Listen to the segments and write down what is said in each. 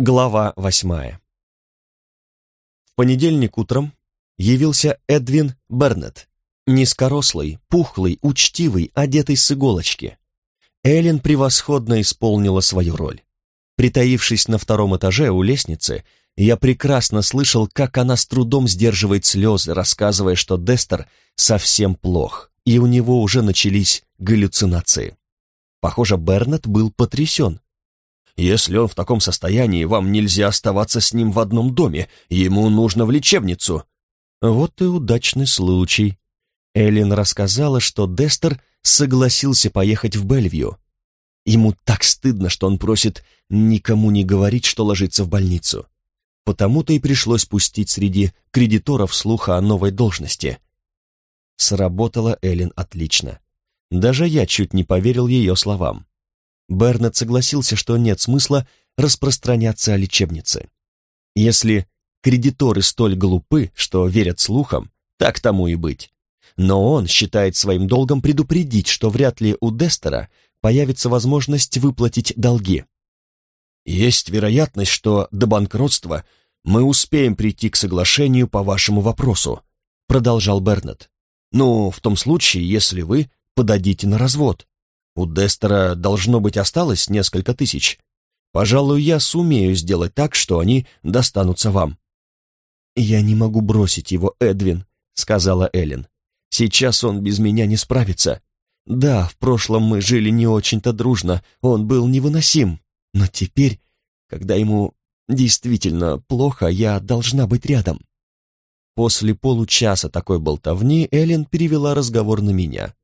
Глава восьмая. В понедельник утром явился Эдвин Бернет, низкорослый, пухлый, учтивый, одетый с иголочки. Эллен превосходно исполнила свою роль. Притаившись на втором этаже у лестницы, я прекрасно слышал, как она с трудом сдерживает слезы, рассказывая, что Дестер совсем плох, и у него уже начались галлюцинации. Похоже, Бернет был потрясен. Если он в таком состоянии, вам нельзя оставаться с ним в одном доме, ему нужно в лечебницу». Вот и удачный случай. Эллен рассказала, что Дестер согласился поехать в Бельвью. Ему так стыдно, что он просит никому не говорить, что ложится в больницу. Потому-то и пришлось пустить среди кредиторов слуха о новой должности. Сработала Эллен отлично. Даже я чуть не поверил ее словам. Бернет согласился, что нет смысла распространяться о лечебнице. Если кредиторы столь глупы, что верят слухам, так тому и быть. Но он считает своим долгом предупредить, что вряд ли у Дестера появится возможность выплатить долги. «Есть вероятность, что до банкротства мы успеем прийти к соглашению по вашему вопросу», продолжал Бернет. «Ну, в том случае, если вы подадите на развод. У Дестера должно быть осталось несколько тысяч. Пожалуй, я сумею сделать так, что они достанутся вам». «Я не могу бросить его, Эдвин», — сказала Эллен. «Сейчас он без меня не справится. Да, в прошлом мы жили не очень-то дружно, он был невыносим. Но теперь, когда ему действительно плохо, я должна быть рядом». После получаса такой болтовни Эллен перевела разговор на меня.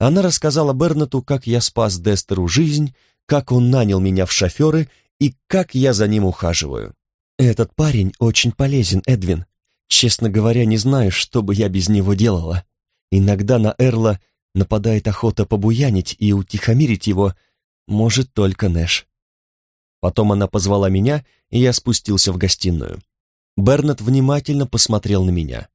Она рассказала Бернету, как я спас Дестеру жизнь, как он нанял меня в шоферы и как я за ним ухаживаю. Этот парень очень полезен, Эдвин. Честно говоря, не знаю, что бы я без него делала. Иногда на Эрла нападает охота побуянить и утихомирить его, может только Нэш. Потом она позвала меня, и я спустился в гостиную. Бернет внимательно посмотрел на меня.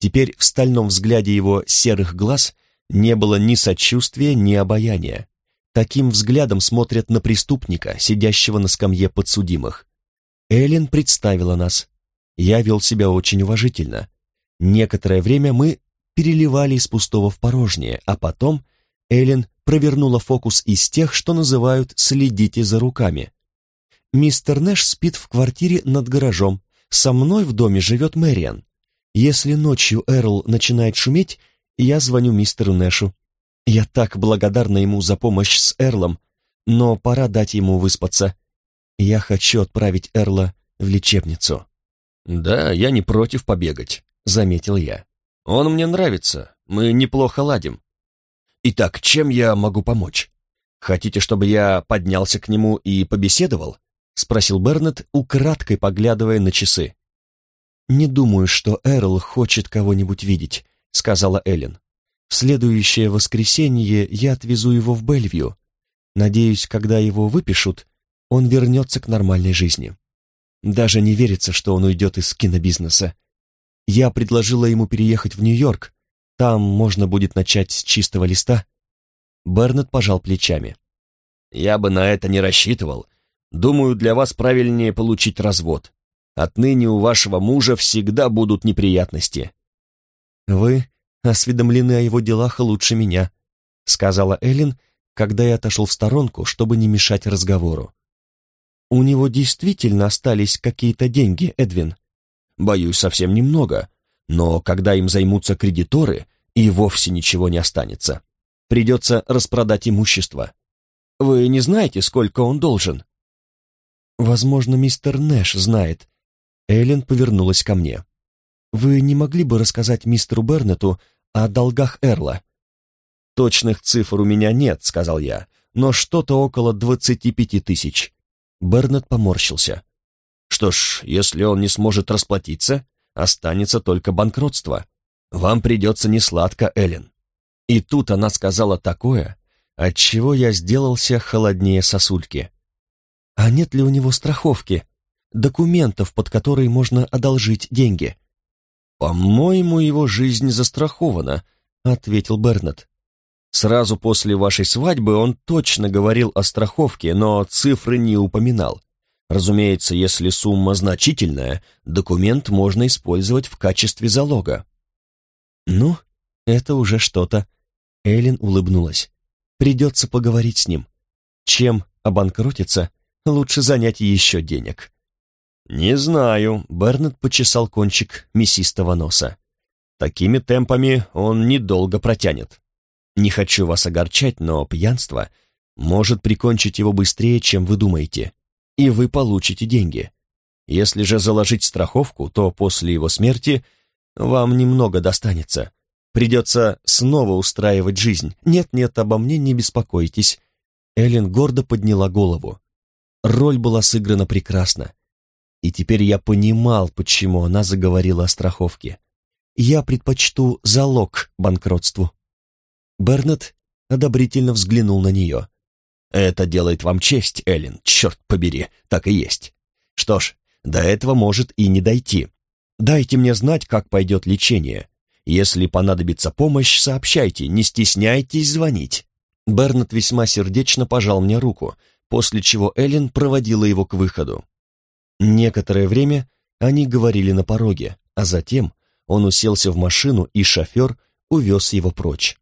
Теперь в стальном взгляде его серых глаз не было ни сочувствия, ни обаяния. Таким взглядом смотрят на преступника, сидящего на скамье подсудимых. Эллен представила нас. Я вел себя очень уважительно. Некоторое время мы переливали из пустого в порожнее, а потом Эллен провернула фокус из тех, что называют «следите за руками». Мистер Нэш спит в квартире над гаражом. Со мной в доме живет Мэриан. Если ночью Эрл начинает шуметь, я звоню мистеру Нэшу. Я так благодарна ему за помощь с Эрлом, но пора дать ему выспаться. Я хочу отправить Эрла в лечебницу». «Да, я не против побегать», — заметил я. «Он мне нравится, мы неплохо ладим. Итак, чем я могу помочь? Хотите, чтобы я поднялся к нему и побеседовал?» — спросил Бернет, украдкой поглядывая на часы. «Не думаю, что Эрл хочет кого-нибудь видеть. — сказала Эллен. «В следующее воскресенье я отвезу его в Бельвью. Надеюсь, когда его выпишут, он вернется к нормальной жизни. Даже не верится, что он уйдет из кинобизнеса. Я предложила ему переехать в Нью-Йорк. Там можно будет начать с чистого листа». Бернет пожал плечами. «Я бы на это не рассчитывал. Думаю, для вас правильнее получить развод. Отныне у вашего мужа всегда будут неприятности. «Вы осведомлены о его делах лучше меня», — сказала Эллен, когда я отошел в сторонку, чтобы не мешать разговору. «У него действительно остались какие-то деньги, Эдвин?» «Боюсь, совсем немного, но когда им займутся кредиторы, и вовсе ничего не останется. Придется распродать имущество. Вы не знаете, сколько он должен?» «Возможно, мистер Нэш знает». Эллен повернулась ко мне. Вы не могли бы рассказать мистеру Бернету о долгах Эрла?» «Точных цифр у меня нет», — сказал я, «но что-то около двадцати пяти тысяч». Бернет поморщился. «Что ж, если он не сможет расплатиться, останется только банкротство. Вам придется несладко, Эллен». И тут она сказала такое, от чего я сделался холоднее сосульки. «А нет ли у него страховки, документов, под которые можно одолжить деньги?» «По-моему, его жизнь застрахована», — ответил Бернет. «Сразу после вашей свадьбы он точно говорил о страховке, но цифры не упоминал. Разумеется, если сумма значительная, документ можно использовать в качестве залога. Ну, это уже что-то. Эллен улыбнулась. Придется поговорить с ним. Чем обанкротиться, лучше занять еще денег. «Не знаю», — Бернет почесал кончик мясистого носа. «Такими темпами он недолго протянет. Не хочу вас огорчать, но пьянство может прикончить его быстрее, чем вы думаете и вы получите деньги. Если же заложить страховку, то после его смерти вам немного достанется. Придется снова устраивать жизнь. Нет-нет, обо мне не беспокойтесь. Эллен гордо подняла голову. Роль была сыграна прекрасно. И теперь я понимал, почему она заговорила о страховке. Я предпочту залог банкротству. Бернет одобрительно взглянул на нее. Это делает вам честь, Эллен, черт побери, так и есть. Что ж, до этого может и не дойти. Дайте мне знать, как пойдет лечение. Если понадобится помощь, сообщайте, не стесняйтесь звонить». Бернет весьма сердечно пожал мне руку, после чего Эллен проводила его к выходу. Некоторое время они говорили на пороге, а затем он уселся в машину, и шофер увез его прочь.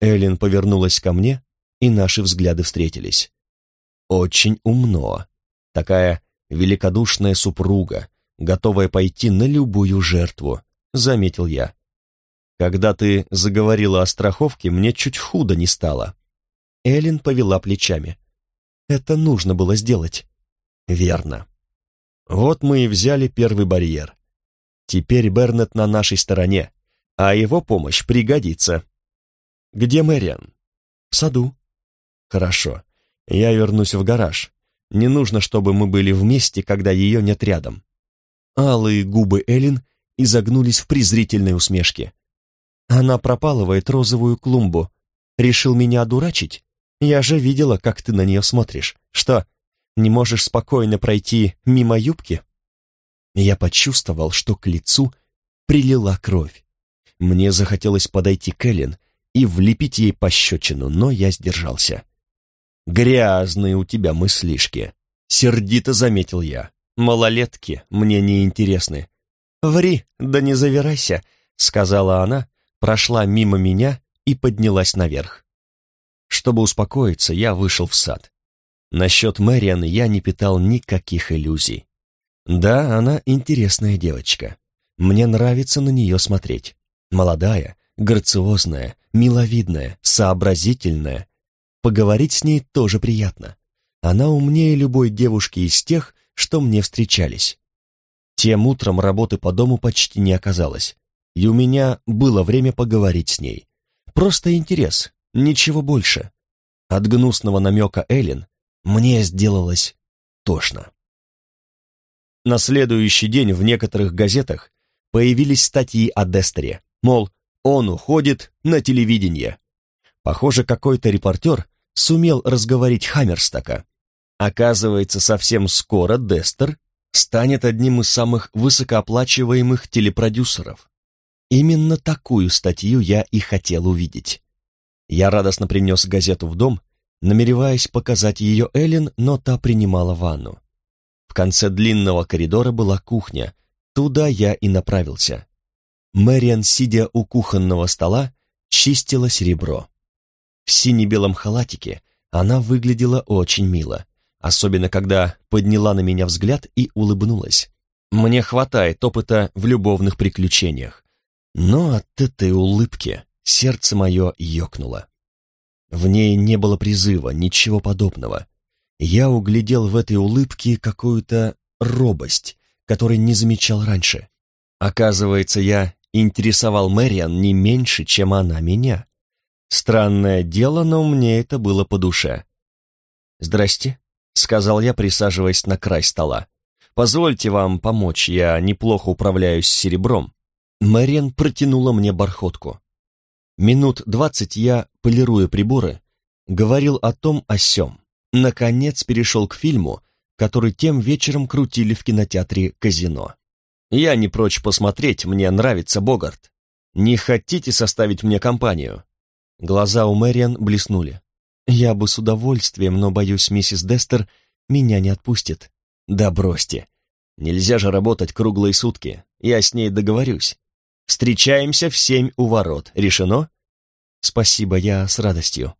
Эллен повернулась ко мне, и наши взгляды встретились. Очень умно. Такая великодушная супруга, готовая пойти на любую жертву, заметил я. Когда ты заговорила о страховке, мне чуть худо не стало. Эллен повела плечами. Это нужно было сделать. Верно. Вот мы и взяли первый барьер. Теперь Бернет на нашей стороне, а его помощь пригодится. Где Мэриан? В саду. Хорошо. Я вернусь в гараж. Не нужно, чтобы мы были вместе, когда ее нет рядом. Алые губы Эллен изогнулись в презрительной усмешке. Она пропалывает розовую клумбу. Решил меня одурачить? Я же видела, как ты на нее смотришь. Что, не можешь спокойно пройти мимо юбки? Я почувствовал, что к лицу прилила кровь. Мне захотелось подойти к Эллен и влепить ей пощечину, но я сдержался. «Грязные у тебя мыслишки», — сердито заметил я. «Малолетки мне не интересны». «Ври, да не завирайся», — сказала она, прошла мимо меня и поднялась наверх. Чтобы успокоиться, я вышел в сад. Насчет Мэриан я не питал никаких иллюзий. Да, она интересная девочка. Мне нравится на нее смотреть. Молодая, грациозная, миловидная, сообразительная, Поговорить с ней тоже приятно. Она умнее любой девушки из тех, что мне встречались. Тем утром работы по дому почти не оказалось, и у меня было время поговорить с ней. Просто интерес, ничего больше. От гнусного намека Эллен мне сделалось тошно. На следующий день в некоторых газетах появились статьи о Дестере, мол, он уходит на телевидение. Похоже, какой-то репортер сумел разговорить Хаммерстака. Оказывается, совсем скоро Дестер станет одним из самых высокооплачиваемых телепродюсеров. Именно такую статью я и хотел увидеть. Я радостно принес газету в дом, намереваясь показать ее Эллен, но та принимала ванну. В конце длинного коридора была кухня, туда я и направился. Мэриан, сидя у кухонного стола, чистила серебро. В сине-белом халатике она выглядела очень мило, особенно когда подняла на меня взгляд и улыбнулась. Мне хватает опыта в любовных приключениях. Но от этой улыбки сердце мое ёкнуло. В ней не было призыва, ничего подобного. Я углядел в этой улыбке какую-то робость, которой не замечал раньше. Оказывается, я интересовал Мэриан не меньше, чем она меня. Странное дело, но мне это было по душе. «Здрасте», — сказал я, присаживаясь на край стола. «Позвольте вам помочь, я неплохо управляюсь серебром». Мэриан протянула мне бархотку. Минут двадцать я, полируя приборы, говорил о том о сём. Наконец перешел к фильму, который тем вечером крутили в кинотеатре «Казино». «Я не прочь посмотреть, мне нравится Богарт. Не хотите составить мне компанию?» Глаза у Мэриан блеснули. «Я бы с удовольствием, но, боюсь, миссис Дестер меня не отпустит. Да бросьте. Нельзя же работать круглые сутки. Я с ней договорюсь. Встречаемся в семь у ворот. Решено? Спасибо, я с радостью.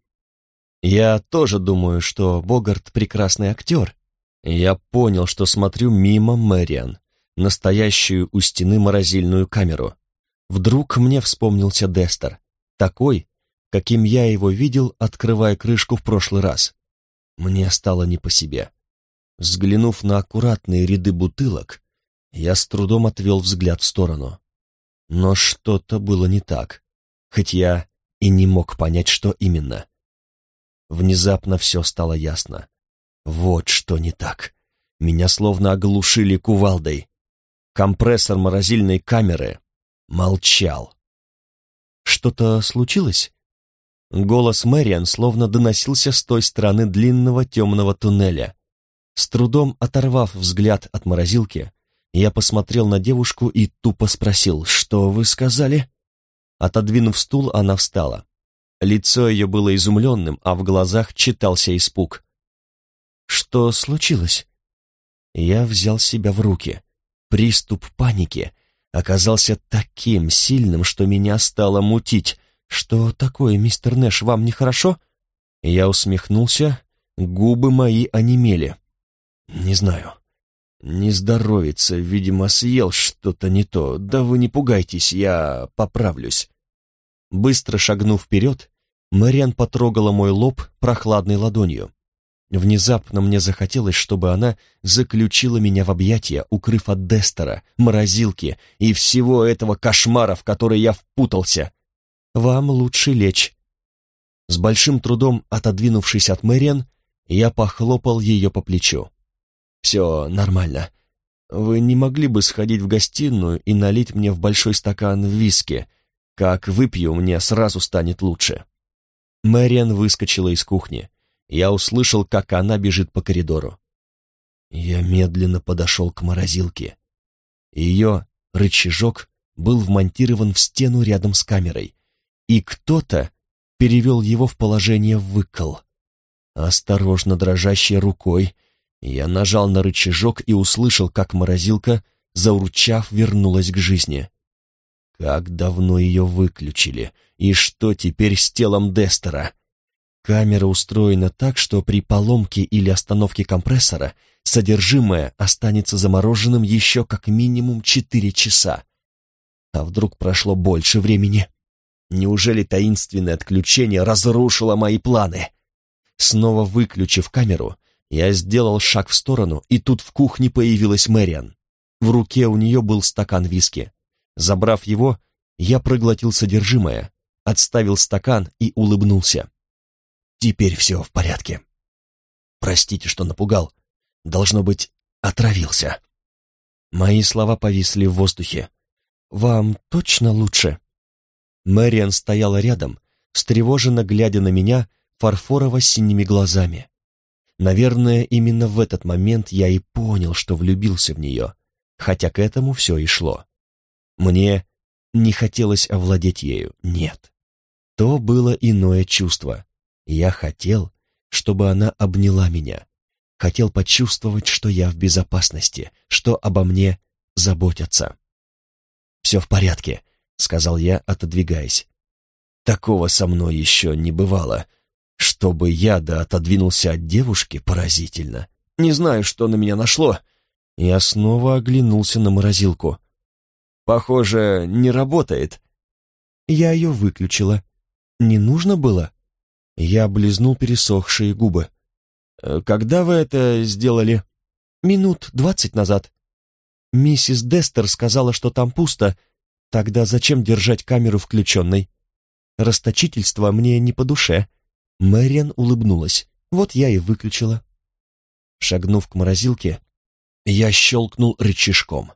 Я тоже думаю, что Богарт прекрасный актер. Я понял, что смотрю мимо Мэриан, настоящую у стены морозильную камеру. Вдруг мне вспомнился Дестер, такой, каким я его видел, открывая крышку в прошлый раз. Мне стало не по себе. Взглянув на аккуратные ряды бутылок, я с трудом отвел взгляд в сторону. Но что-то было не так, хоть я и не мог понять, что именно. Внезапно все стало ясно. Вот что не так. Меня словно оглушили кувалдой. Компрессор морозильной камеры молчал. «Что-то случилось?» Голос Мэриан словно доносился с той стороны длинного темного туннеля. С трудом оторвав взгляд от морозилки, я посмотрел на девушку и тупо спросил, «Что вы сказали?» Отодвинув стул, она встала. Лицо ее было изумленным, а в глазах читался испуг. «Что случилось?» Я взял себя в руки. Приступ паники оказался таким сильным, что меня стало мутить. «Что такое, мистер Нэш, вам нехорошо?» Я усмехнулся, губы мои онемели. «Не знаю. Не здоровится, видимо, съел что-то не то. Да вы не пугайтесь, я поправлюсь». Быстро шагнув вперед, Мэриан потрогала мой лоб прохладной ладонью. Внезапно мне захотелось, чтобы она заключила меня в объятия, укрыв от Дестера, морозилки и всего этого кошмара, в который я впутался. «Вам лучше лечь». С большим трудом отодвинувшись от Мэриан, я похлопал ее по плечу. «Все нормально. Вы не могли бы сходить в гостиную и налить мне в большой стакан виски? Как выпью, мне сразу станет лучше». Мэриан выскочила из кухни я услышал, как она бежит по коридору. Я медленно подошел к морозилке. Ее рычажок был вмонтирован в стену рядом с камерой, и кто-то перевел его в положение выкол. Осторожно дрожащей рукой я нажал на рычажок и услышал, как морозилка, заурчав, вернулась к жизни. Как давно ее выключили, и что теперь с телом Дестера? Камера устроена так, что при поломке или остановке компрессора содержимое останется замороженным еще как минимум 4 часа. А вдруг прошло больше времени? Неужели таинственное отключение разрушило мои планы? Снова выключив камеру, я сделал шаг в сторону, и тут в кухне появилась Мэриан. В руке у нее был стакан виски. Забрав его, я проглотил содержимое, отставил стакан и улыбнулся. Теперь все в порядке. Простите, что напугал. Должно быть, отравился. Мои слова повисли в воздухе. «Вам точно лучше?» Мэриан стояла рядом, встревоженно глядя на меня фарфорово-синими глазами. Наверное, именно в этот момент я и понял, что влюбился в нее, хотя к этому все и шло. Мне не хотелось овладеть ею, нет. То было иное чувство, я хотел, чтобы она обняла меня. Хотел почувствовать, что я в безопасности, что обо мне заботятся. «Все в порядке», — сказал я, отодвигаясь. «Такого со мной еще не бывало. Чтобы я да отодвинулся от девушки, поразительно. Не знаю, что на меня нашло». Я снова оглянулся на морозилку. «Похоже, не работает». Я ее выключила. Не нужно было? Я облизнул пересохшие губы. «Э, «Когда вы это сделали?» «Минут двадцать назад». «Миссис Дестер сказала, что там пусто. Тогда зачем держать камеру включенной?» «Расточительство мне не по душе». Мэриан улыбнулась. «Вот я и выключила». Шагнув к морозилке, я щелкнул рычажком.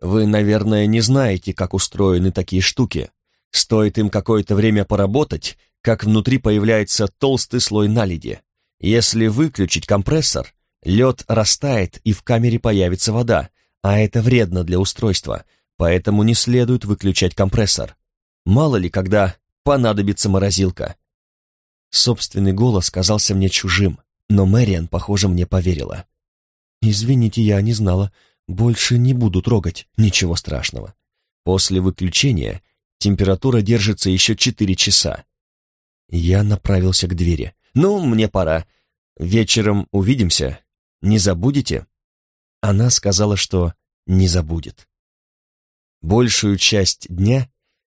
«Вы, наверное, не знаете, как устроены такие штуки. Стоит им какое-то время поработать, как внутри появляется толстый слой наледи. Если выключить компрессор, лед растает и в камере появится вода, а это вредно для устройства, поэтому не следует выключать компрессор. Мало ли, когда понадобится морозилка. Собственный голос казался мне чужим, но Мэриан, похоже, мне поверила. «Извините, я не знала. Больше не буду трогать. Ничего страшного. После выключения температура держится еще четыре часа». Я направился к двери. «Ну, мне пора. Вечером увидимся. Не забудете?» Она сказала, что не забудет. Большую часть дня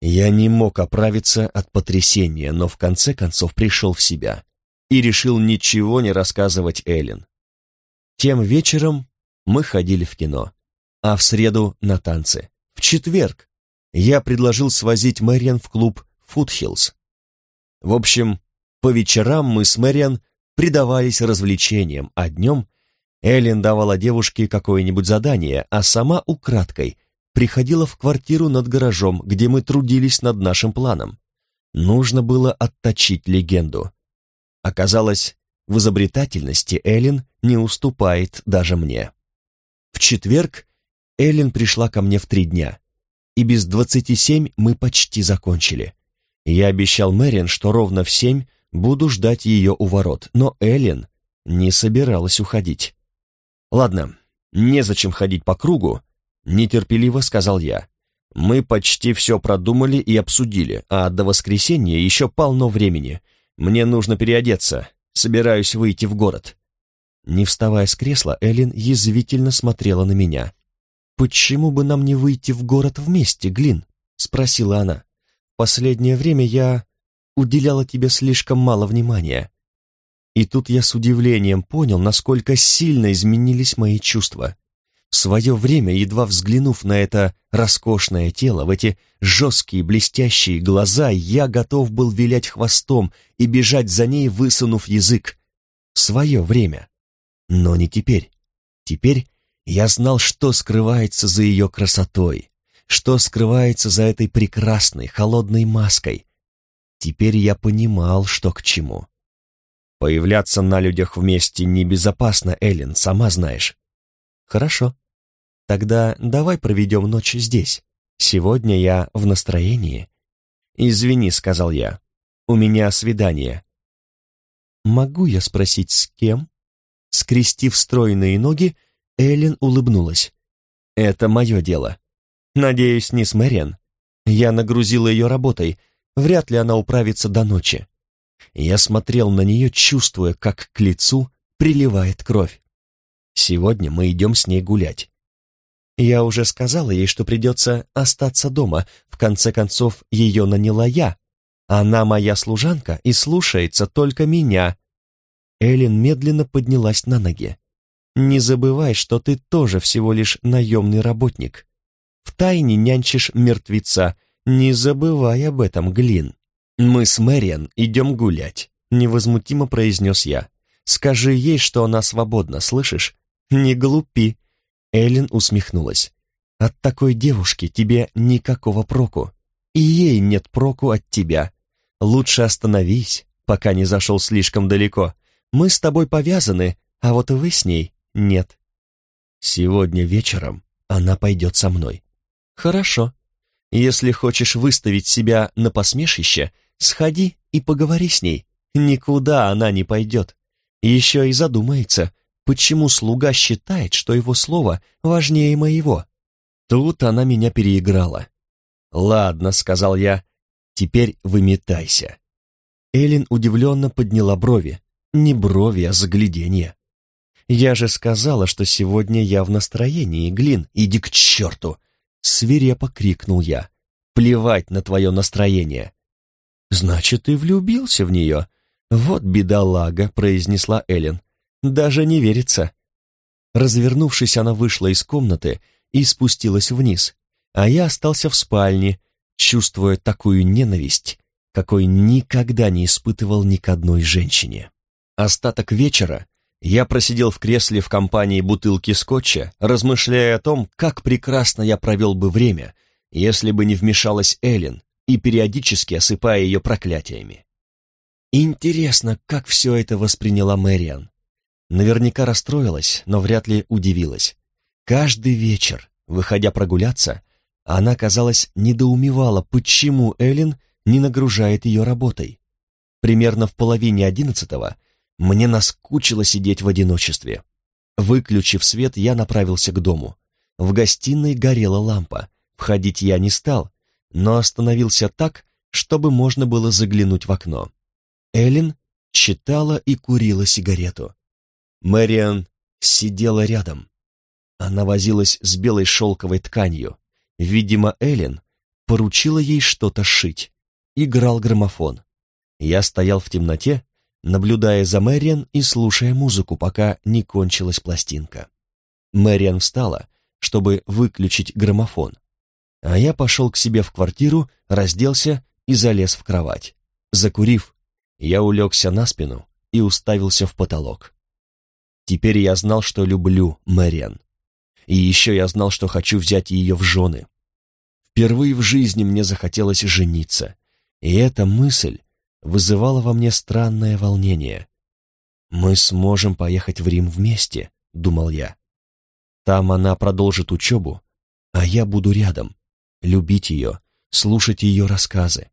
я не мог оправиться от потрясения, но в конце концов пришел в себя и решил ничего не рассказывать Эллен. Тем вечером мы ходили в кино, а в среду на танцы. В четверг я предложил свозить Мэриан в клуб Фудхиллз. В общем, по вечерам мы с Мэриан предавались развлечениям, а днем Эллен давала девушке какое-нибудь задание, а сама украдкой приходила в квартиру над гаражом, где мы трудились над нашим планом. Нужно было отточить легенду. Оказалось, в изобретательности Эллен не уступает даже мне. В четверг Эллен пришла ко мне в три дня, и без двадцати семь мы почти закончили. Я обещал Мэрин, что ровно в семь буду ждать ее у ворот, но Эллен не собиралась уходить. «Ладно, незачем ходить по кругу, Нетерпеливо сказал я. Мы почти все продумали и обсудили, а до воскресенья еще полно времени. Мне нужно переодеться. Собираюсь выйти в город. Не вставая с кресла, Эллен язвительно смотрела на меня. «Почему бы нам не выйти в город вместе, Глин?» — спросила она. «Последнее время я уделяла тебе слишком мало внимания». И тут я с удивлением понял, насколько сильно изменились мои чувства. В свое время, едва взглянув на это роскошное тело, в эти жесткие блестящие глаза, я готов был вилять хвостом и бежать за ней, высунув язык. В свое время. Но не теперь. Теперь я знал, что скрывается за ее красотой, что скрывается за этой прекрасной, холодной маской. Теперь я понимал, что к чему. Появляться на людях вместе небезопасно, Эллен, сама знаешь. Хорошо, Тогда давай проведем ночь здесь. Сегодня я в настроении. Извини, сказал я. У меня свидание. Могу я спросить, с кем? Скрестив стройные ноги, Эллен улыбнулась. Это мое дело. Надеюсь, не с Мэриан. Я нагрузила ее работой. Вряд ли она управится до ночи. Я смотрел на нее, чувствуя, как к лицу приливает кровь. Сегодня мы идем с ней гулять. Я уже сказала ей, что придется остаться дома. В конце концов, ее наняла я. Она моя служанка и слушается только меня. Эллен медленно поднялась на ноги. Не забывай, что ты тоже всего лишь наемный работник. Втайне нянчишь мертвеца. Не забывай об этом, Глин. Мы с Мэриан идем гулять, невозмутимо произнес я. Скажи ей, что она свободна, слышишь? Не глупи, Эллен усмехнулась. «От такой девушки тебе никакого проку. И ей нет проку от тебя. Лучше остановись, пока не зашел слишком далеко. Мы с тобой повязаны, а вот вы с ней нет». «Сегодня вечером она пойдет со мной». «Хорошо. Если хочешь выставить себя на посмешище, сходи и поговори с ней. Никуда она не пойдет. Еще и задумается, почему слуга считает, что его слово важнее моего. Тут она меня переиграла. «Ладно», — сказал я, — «теперь выметайся». Элин удивленно подняла брови. Не брови, а загляденье. «Я же сказала, что сегодня я в настроении, Глин, иди к черту!» Свирепо крикнул я. «Плевать на твое настроение!» «Значит, ты влюбился в нее?» «Вот бедолага», — произнесла Эллен. Даже не верится. Развернувшись, она вышла из комнаты и спустилась вниз, а я остался в спальне, чувствуя такую ненависть, какой никогда не испытывал ни к одной женщине. Остаток вечера я просидел в кресле в компании бутылки скотча, размышляя о том, как прекрасно я провел бы время, если бы не вмешалась Эллен и периодически осыпая ее проклятиями. Интересно, как все это восприняла Мэриан. Наверняка расстроилась, но вряд ли удивилась. Каждый вечер, выходя прогуляться, она, казалось, недоумевала, почему Эллен не нагружает ее работой. Примерно в половине одиннадцатого мне наскучило сидеть в одиночестве. Выключив свет, я направился к дому. В гостиной горела лампа. Входить я не стал, но остановился так, чтобы можно было заглянуть в окно. Эллен читала и курила сигарету. Мэриан сидела рядом. Она возилась с белой шелковой тканью. Видимо, Эллен поручила ей что-то шить. Играл граммофон. Я стоял в темноте, наблюдая за Мэриан и слушая музыку, пока не кончилась пластинка. Мэриан встала, чтобы выключить граммофон, а я пошел к себе в квартиру, разделся и залез в кровать. Закурив, я улегся на спину и уставился в потолок. Теперь я знал, что люблю Мэриан. И еще я знал, что хочу взять ее в жены. Впервые в жизни мне захотелось жениться, и эта мысль вызывала во мне странное волнение. «Мы сможем поехать в Рим вместе», — думал я. «Там она продолжит учебу, а я буду рядом, любить ее, слушать ее рассказы.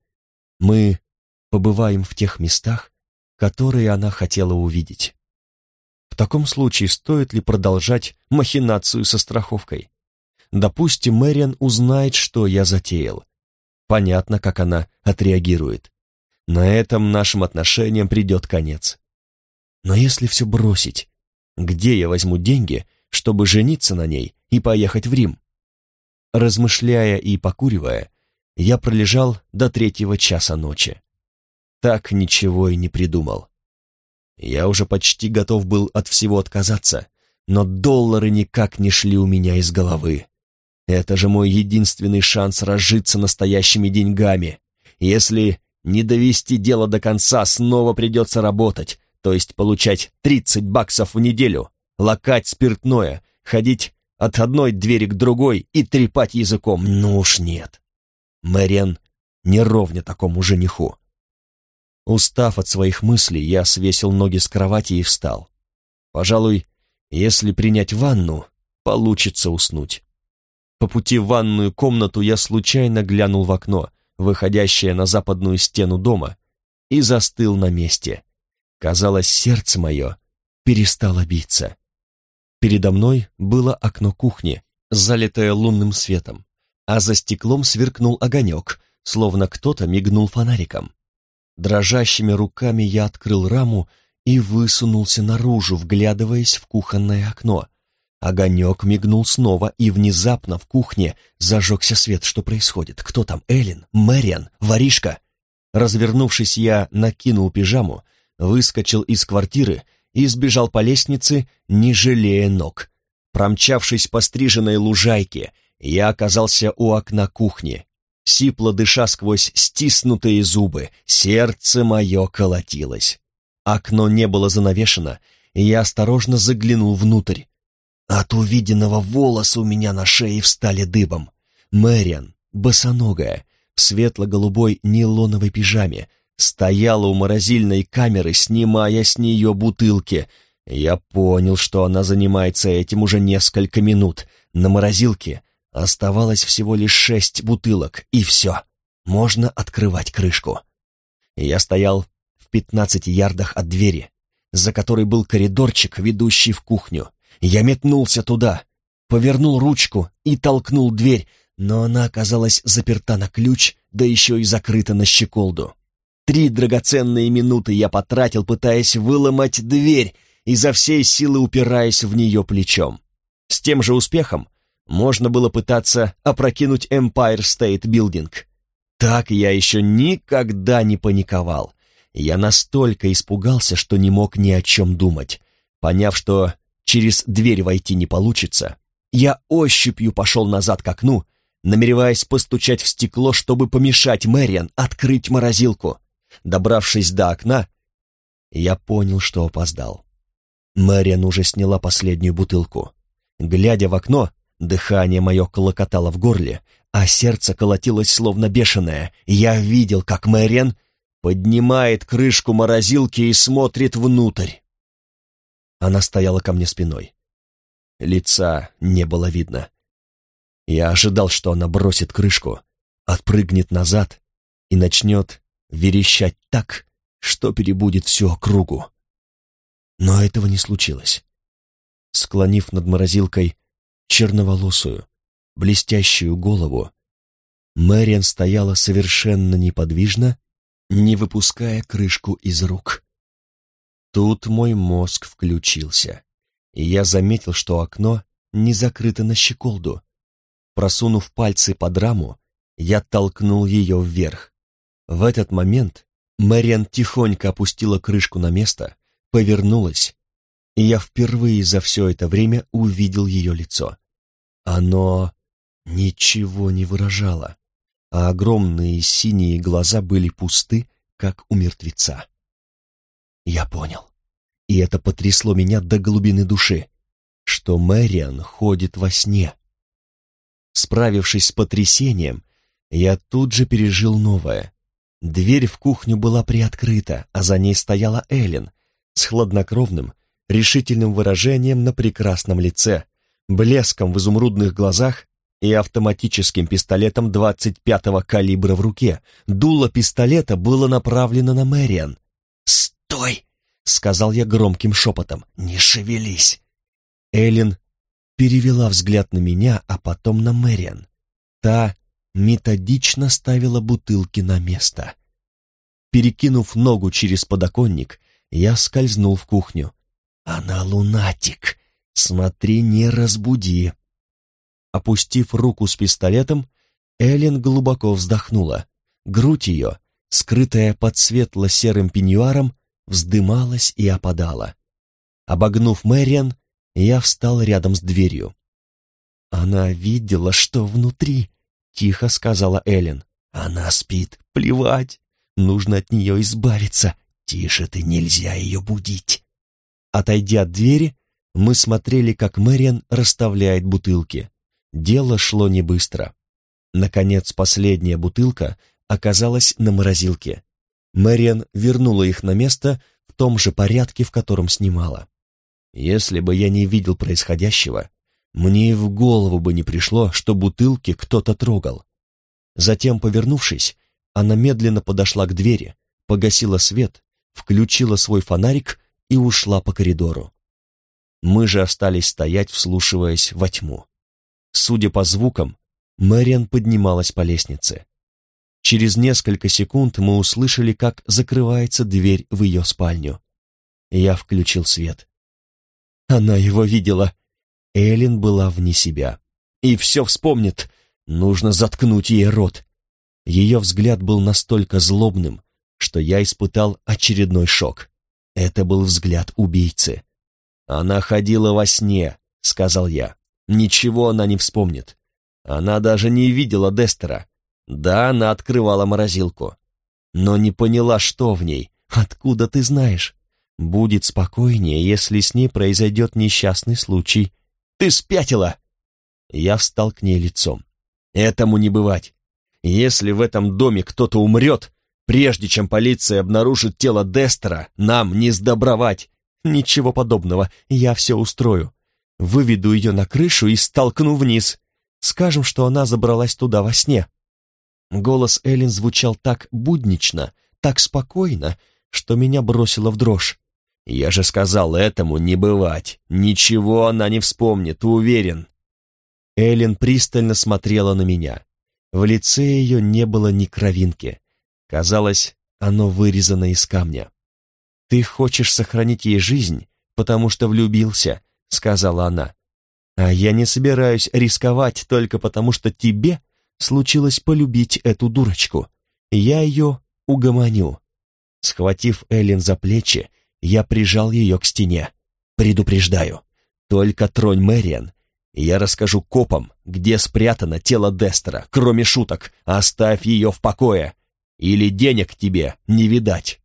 Мы побываем в тех местах, которые она хотела увидеть. В таком случае стоит ли продолжать махинацию со страховкой? Допустим, Мэриан узнает, что я затеял. Понятно, как она отреагирует. На этом нашим отношениям придет конец. Но если все бросить, где я возьму деньги, чтобы жениться на ней и поехать в Рим? Размышляя и покуривая, я пролежал до третьего часа ночи. Так ничего и не придумал. Я уже почти готов был от всего отказаться, но доллары никак не шли у меня из головы. Это же мой единственный шанс разжиться настоящими деньгами. Если не довести дело до конца, снова придется работать, то есть получать 30 баксов в неделю, лакать спиртное, ходить от одной двери к другой и трепать языком. Ну уж нет. Мэриан не ровня такому жениху. Устав от своих мыслей, я свесил ноги с кровати и встал. Пожалуй, если принять ванну, получится уснуть. По пути в ванную комнату я случайно глянул в окно, выходящее на западную стену дома, и застыл на месте. Казалось, сердце мое перестало биться. Передо мной было окно кухни, залитое лунным светом, а за стеклом сверкнул огонек, словно кто-то мигнул фонариком. Дрожащими руками я открыл раму и высунулся наружу, вглядываясь в кухонное окно. Огонек мигнул снова, и внезапно в кухне зажегся свет. Что происходит? Кто там? Эллен? Мэриан? Воришка? Развернувшись, я накинул пижаму, выскочил из квартиры и сбежал по лестнице, не жалея ног. Промчавшись по стриженной лужайке, я оказался у окна кухни. Сипло дыша сквозь стиснутые зубы, сердце мое колотилось. Окно не было занавешено, и я осторожно заглянул внутрь. От увиденного волосы у меня на шее встали дыбом. Мэриан, босоногая, в светло-голубой нейлоновой пижаме, стояла у морозильной камеры, снимая с нее бутылки. Я понял, что она занимается этим уже несколько минут. На морозилке оставалось всего лишь шесть бутылок, и все. Можно открывать крышку. Я стоял в пятнадцати ярдах от двери, за которой был коридорчик, ведущий в кухню. Я метнулся туда, повернул ручку и толкнул дверь, но она оказалась заперта на ключ, да еще и закрыта на щеколду. Три драгоценные минуты я потратил, пытаясь выломать дверь, изо всей силы упираясь в нее плечом. С тем же успехом можно было пытаться опрокинуть Empire State Building. Так я еще никогда не паниковал. Я настолько испугался, что не мог ни о чем думать. Поняв, что через дверь войти не получится, я ощупью пошел назад к окну, намереваясь постучать в стекло, чтобы помешать Мэриан открыть морозилку. Добравшись до окна, я понял, что опоздал. Мэриан уже сняла последнюю бутылку. Глядя в окно, дыхание мое колокотало в горле, а сердце колотилось словно бешеное. Я видел, как Мэриан поднимает крышку морозилки и смотрит внутрь. Она стояла ко мне спиной. Лица не было видно. Я ожидал, что она бросит крышку, отпрыгнет назад и начнет верещать так, что перебудет всю округу. Но этого не случилось. склонив над морозилкой черноволосую, блестящую голову, Мэриан стояла совершенно неподвижно, не выпуская крышку из рук. Тут мой мозг включился, и я заметил, что окно не закрыто на щеколду. Просунув пальцы под раму, я толкнул ее вверх. В этот момент Мэриан тихонько опустила крышку на место, повернулась, и я впервые за все это время увидел ее лицо. Оно ничего не выражало, а огромные синие глаза были пусты, как у мертвеца. Я понял, и это потрясло меня до глубины души, что Мэриан ходит во сне. Справившись с потрясением, я тут же пережил новое. Дверь в кухню была приоткрыта, а за ней стояла Эллен с хладнокровным, решительным выражением на прекрасном лице, блеском в изумрудных глазах и автоматическим пистолетом 25-го калибра в руке. Дуло пистолета было направлено на Мэриан. «Стой!» — сказал я громким шепотом. «Не шевелись!» Эллен перевела взгляд на меня, а потом на Мэриан. Та методично ставила бутылки на место. Перекинув ногу через подоконник, я скользнул в кухню. «Она лунатик! Смотри, не разбуди!» Опустив руку с пистолетом, Эллен глубоко вздохнула. Грудь ее, скрытая под светло-серым пеньюаром, вздымалась и опадала. Обогнув Мэриан, я встал рядом с дверью. «Она видела, что внутри», — тихо сказала Эллен. «Она спит. Плевать. Нужно от нее избавиться. Тише ты, нельзя ее будить». Отойдя от двери, мы смотрели, как Мэриан расставляет бутылки. Дело шло не быстро. Наконец, последняя бутылка оказалась на морозилке. Мэриан вернула их на место в том же порядке, в котором снимала. Если бы я не видел происходящего, мне и в голову бы не пришло, что бутылки кто-то трогал. Затем, повернувшись, она медленно подошла к двери, погасила свет, включила свой фонарик и ушла по коридору. Мы же остались стоять, вслушиваясь во тьму. Судя по звукам, Мэриан поднималась по лестнице. Через несколько секунд мы услышали, как закрывается дверь в ее спальню. Я включил свет. Она его видела. Эллен была вне себя. И все вспомнит. Нужно заткнуть ей рот. Ее взгляд был настолько злобным, что я испытал очередной шок. Это был взгляд убийцы. «Она ходила во сне», — сказал я. Ничего она не вспомнит. Она даже не видела Дестера. Да, она открывала морозилку. Но не поняла, что в ней. Откуда ты знаешь? Будет спокойнее, если с ней произойдет несчастный случай. Ты спятила!» Я встал к ней лицом. «Этому не бывать. Если в этом доме кто-то умрет, прежде чем полиция обнаружит тело Дестера, нам не сдобровать. Ничего подобного, я все устрою. Выведу ее на крышу и столкну вниз. Скажем, что она забралась туда во сне. Голос Эллен звучал так буднично, так спокойно, что меня бросило в дрожь. Я же сказал этому не бывать. Ничего она не вспомнит, уверен. Эллен пристально смотрела на меня. В лице ее не было ни кровинки. Казалось, оно вырезано из камня. Ты хочешь сохранить ей жизнь, потому что влюбился, — сказала она. «А я не собираюсь рисковать только потому, что тебе случилось полюбить эту дурочку. Я ее угомоню». Схватив Эллен за плечи, я прижал ее к стене. «Предупреждаю, только тронь Мэриан, я расскажу копам, где спрятано тело Дестера, кроме шуток, оставь ее в покое, или денег тебе не видать».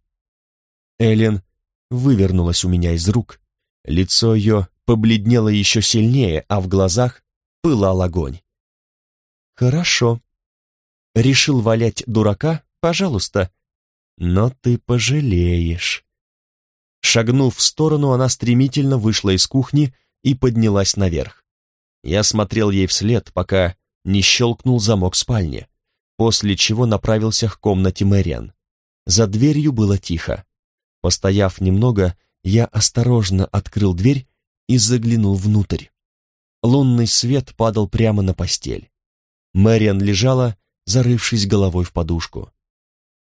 Эллен вывернулась у меня из рук, лицо ее побледнела еще сильнее, а в глазах пылал огонь. «Хорошо. Решил валять дурака? Пожалуйста. Но ты пожалеешь». Шагнув в сторону, она стремительно вышла из кухни и поднялась наверх. Я смотрел ей вслед, пока не щелкнул замок спальни, после чего направился к комнате Мэриан. За дверью было тихо. Постояв немного, я осторожно открыл дверь и заглянул внутрь. Лунный свет падал прямо на постель. Мэриан лежала, зарывшись головой в подушку.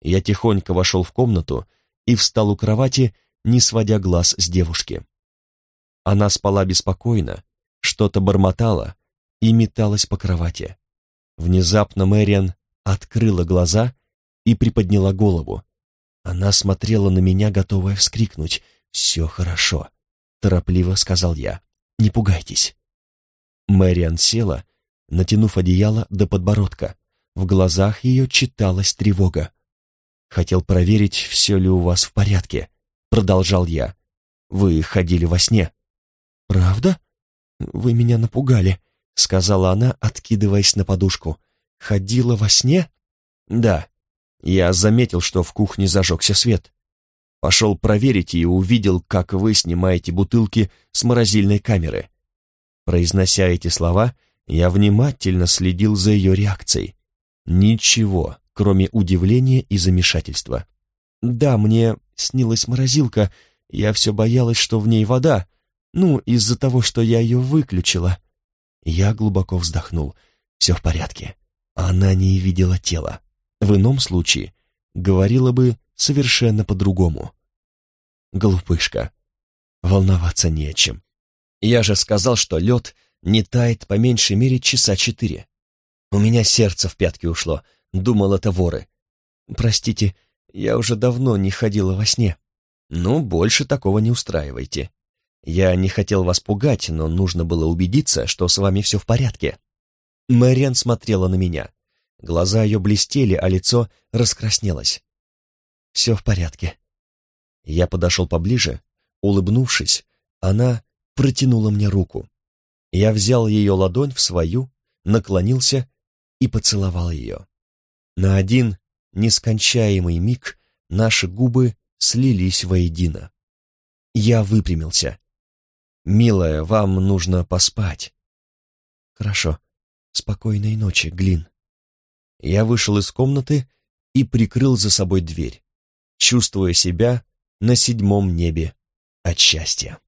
Я тихонько вошел в комнату и встал у кровати, не сводя глаз с девушки. Она спала беспокойно, что-то бормотала и металась по кровати. Внезапно Мэриан открыла глаза и приподняла голову. Она смотрела на меня, готовая вскрикнуть. «Все хорошо», — торопливо сказал я. «Не пугайтесь». Мэриан села, натянув одеяло до подбородка. В глазах ее читалась тревога. «Хотел проверить, все ли у вас в порядке», — продолжал я. «Вы ходили во сне». «Правда? Вы меня напугали», — сказала она, откидываясь на подушку. «Ходила во сне?» «Да. Я заметил, что в кухне зажегся свет. Пошел проверить и увидел, как вы снимаете бутылки с морозильной камеры. Произнося эти слова, я внимательно следил за ее реакцией. Ничего, кроме удивления и замешательства. Да, мне снилась морозилка, я все боялась, что в ней вода, ну, из-за того, что я ее выключила. Я глубоко вздохнул. Все в порядке. Она не видела тела. В ином случае говорила бы совершенно по-другому. Глупышка. Волноваться не о чем. Я же сказал, что лед не тает по меньшей мере часа четыре. У меня сердце в пятки ушло. Думал, это воры. Простите, я уже давно не ходила во сне. Ну, больше такого не устраивайте. Я не хотел вас пугать, но нужно было убедиться, что с вами все в порядке. Мэриан смотрела на меня. Глаза ее блестели, а лицо раскраснелось. «Все в порядке». Я подошел поближе. Улыбнувшись, она протянула мне руку. Я взял ее ладонь в свою, наклонился и поцеловал ее. На один нескончаемый миг наши губы слились воедино. Я выпрямился. «Милая, вам нужно поспать». «Хорошо. Спокойной ночи, Глин». Я вышел из комнаты и прикрыл за собой дверь, чувствуя себя на седьмом небе от счастья.